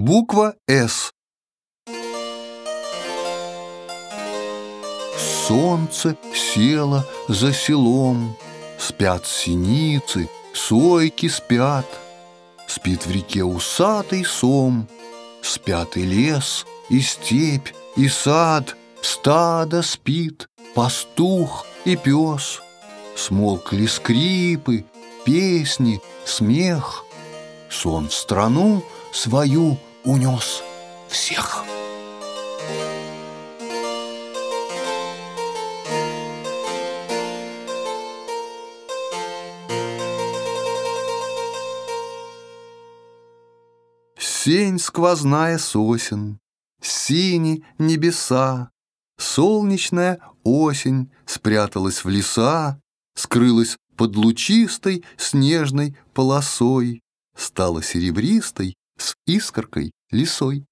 Буква «С». Солнце село за селом, Спят синицы, сойки спят, Спит в реке усатый сом, Спят и лес, и степь, и сад, Стадо спит, пастух и пес. Смолкли скрипы, песни, смех. Сон в страну свою унес всех. Сень сквозная сосен, сини небеса, Солнечная осень спряталась в леса, Скрылась под лучистой снежной полосой, Стала серебристой с искоркой лисой.